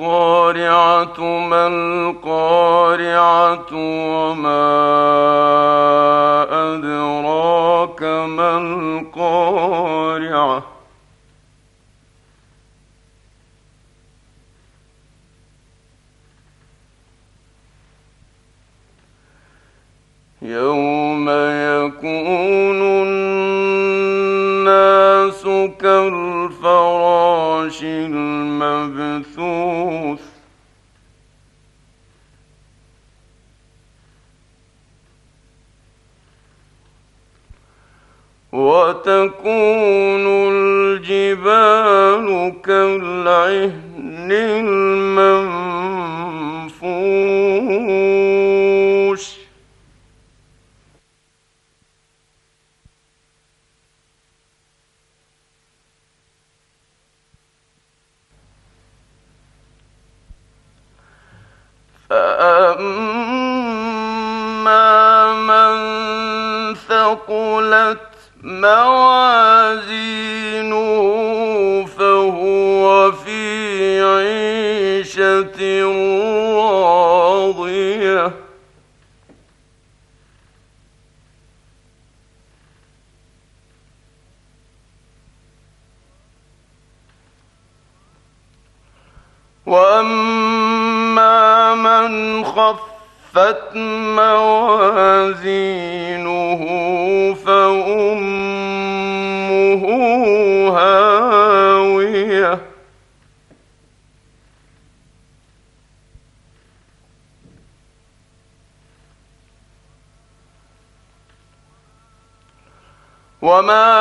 القارعة ما القارعة وما أدراك ما القارعة يوم يكون الناس كالفراش المبثوث. وتكون الجبال كالعهن موازينه فهو في عيشة راضية. وأما من خفت موازينه فأمه هاوية. وما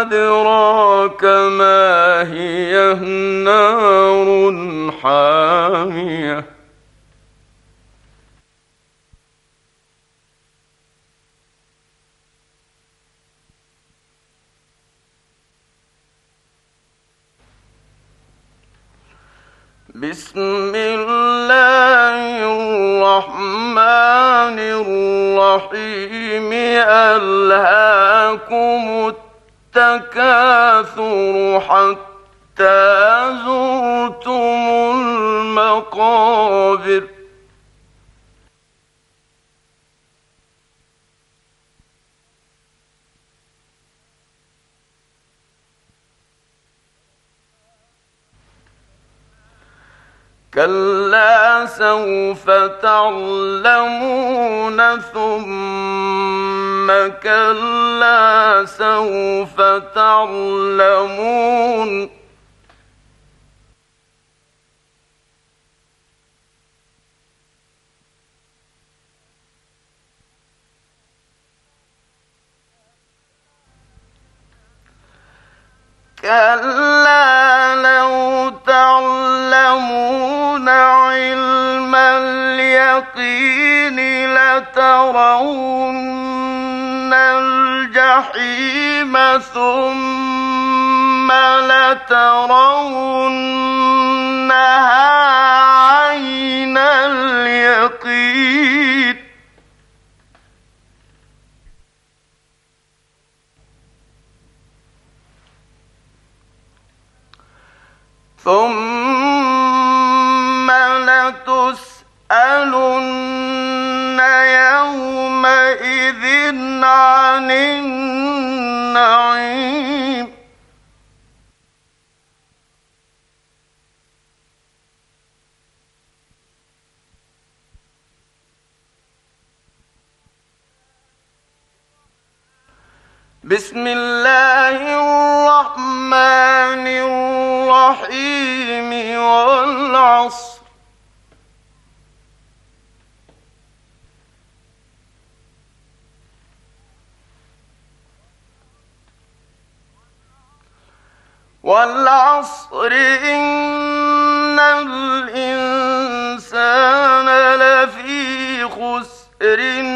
أدراك ما هي نار حامية بسم الله الرحمن الرحيم. ألهاكم التكاثر حتى زرتم المقابر. كلا سوف تعلمون ثم كلا سوف تعلمون كلا اليقين لترون الجحيم ثم لترونها عين اليقين. ثم عن النعيم بسم الله الرحمن الرحيم والعصر. والعصر إن الإنسان لفي خسر إن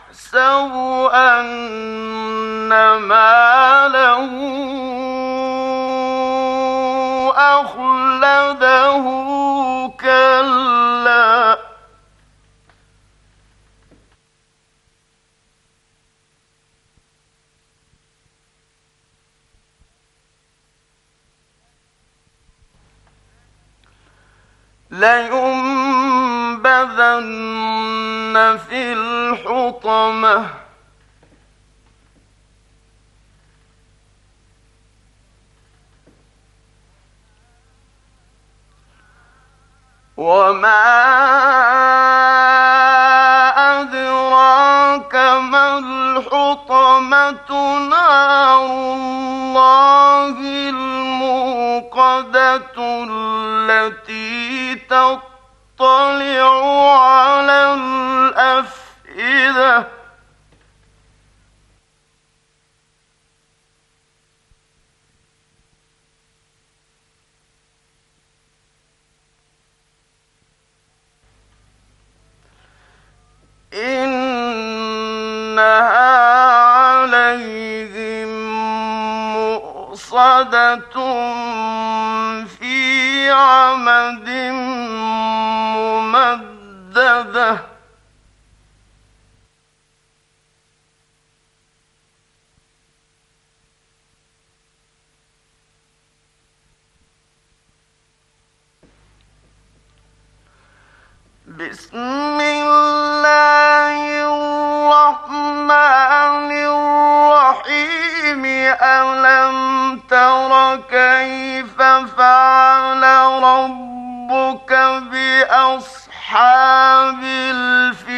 يحسب أن ماله أخلده كلا. لينبذن في الحطمة وما أدراك ما الحطمة نار الله الموقدة التي تطلع على الأفئدة. إنها عليهم مؤصدة في عمد ممددة. بسم الله الرحمن الرحيم. ألم تر كيف فعل بأصحاب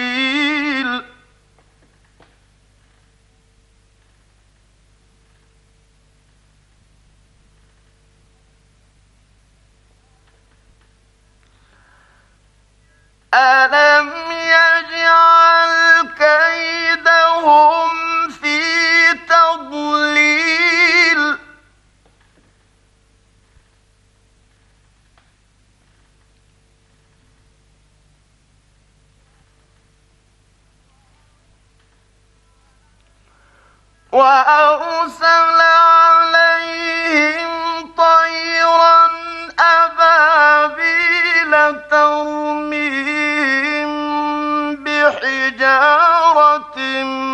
بحجارة من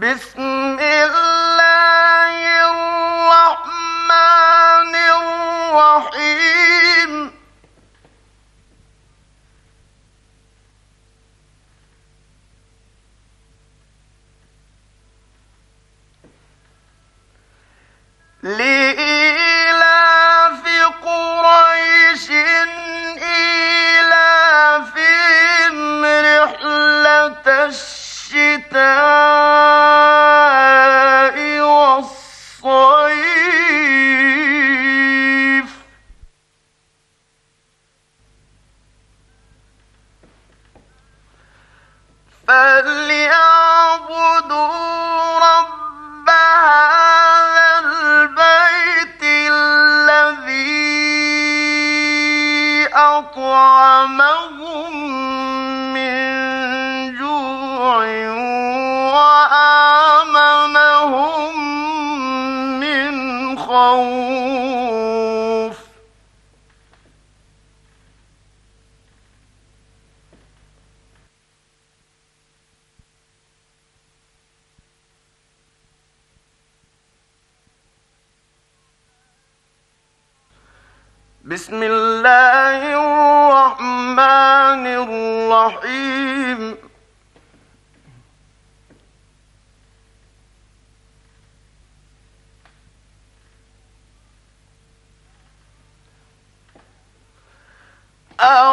بسم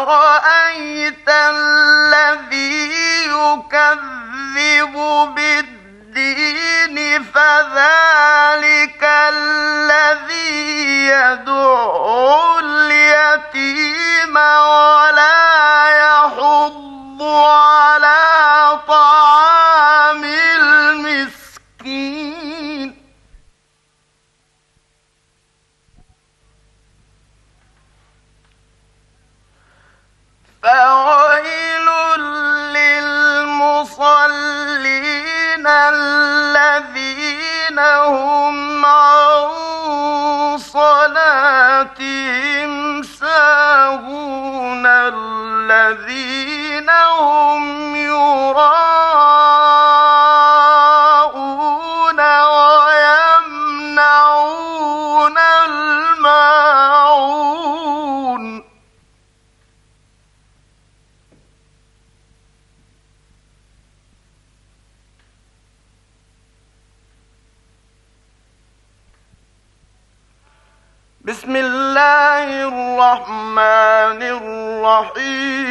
أرأيت الرحيم.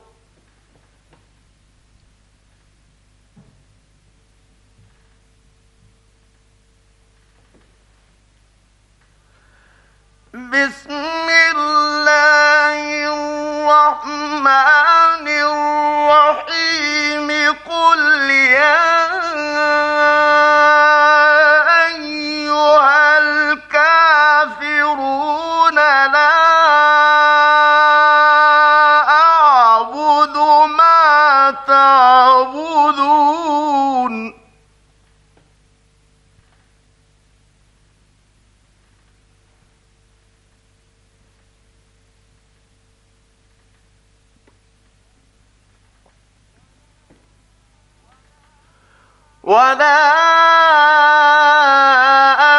ولا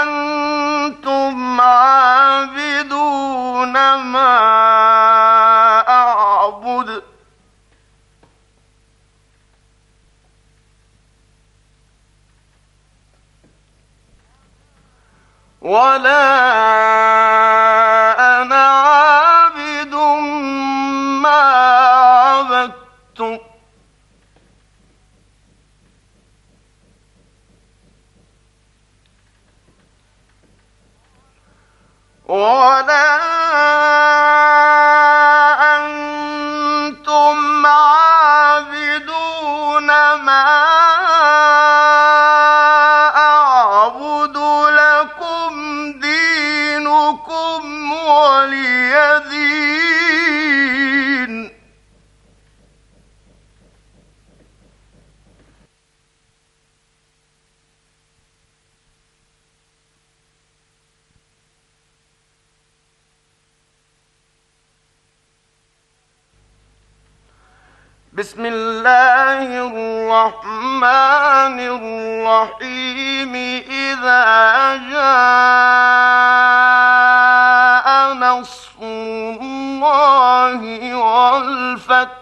أنتم عابدون ما أعبد ولا بسم الله الرحمن الرحيم. إذا جاء نصر الله والفتح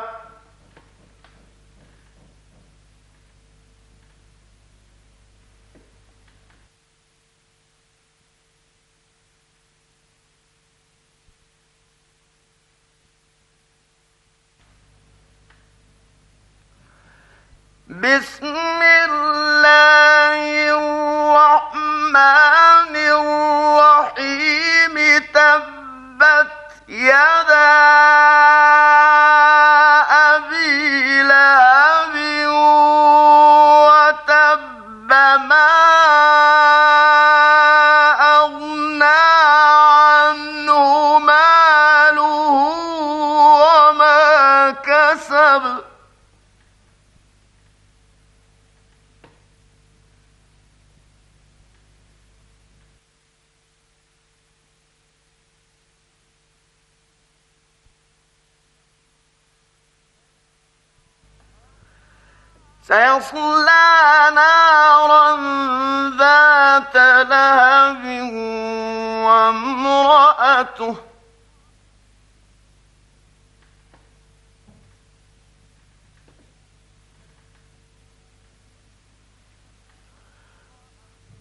بسم الله الرحمن الرحيم تبت يدا سيصلى نارا ذات لهب وامرأته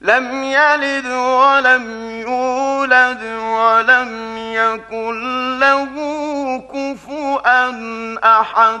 لم يلد ولم يولد ولم يكن له كفؤا أحد.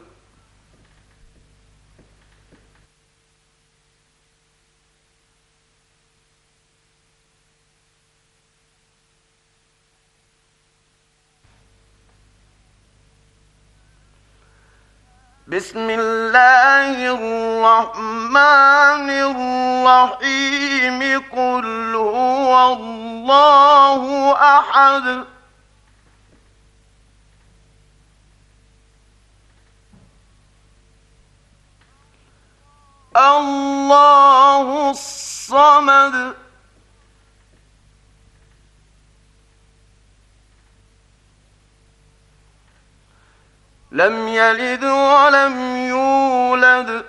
بسم الله الرحمن الرحيم. قل هو الله أحد. الله الصمد. لم يلد ولم يولد.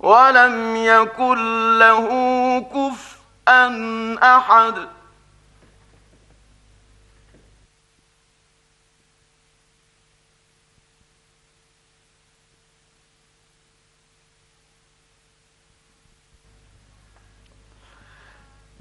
ولم يكن له كفءا أحد.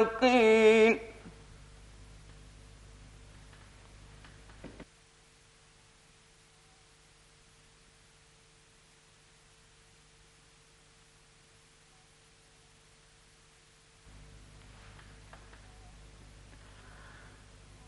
Okay.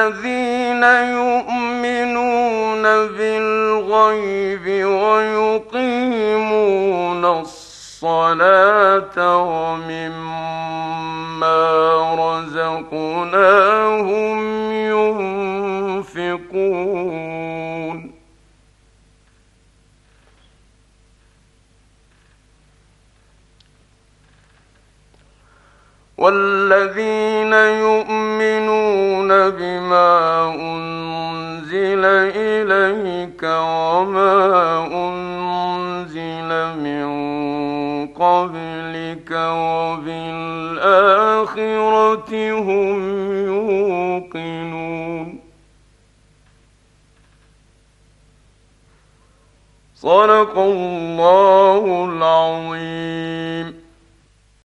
الذين يؤمنون بالغيب ويقيمون الصلاة ومما رزقناهم والذين يؤمنون بما أنزل إليك وما أنزل من قبلك وبالآخرة هم يوقنون. صدق الله العظيم.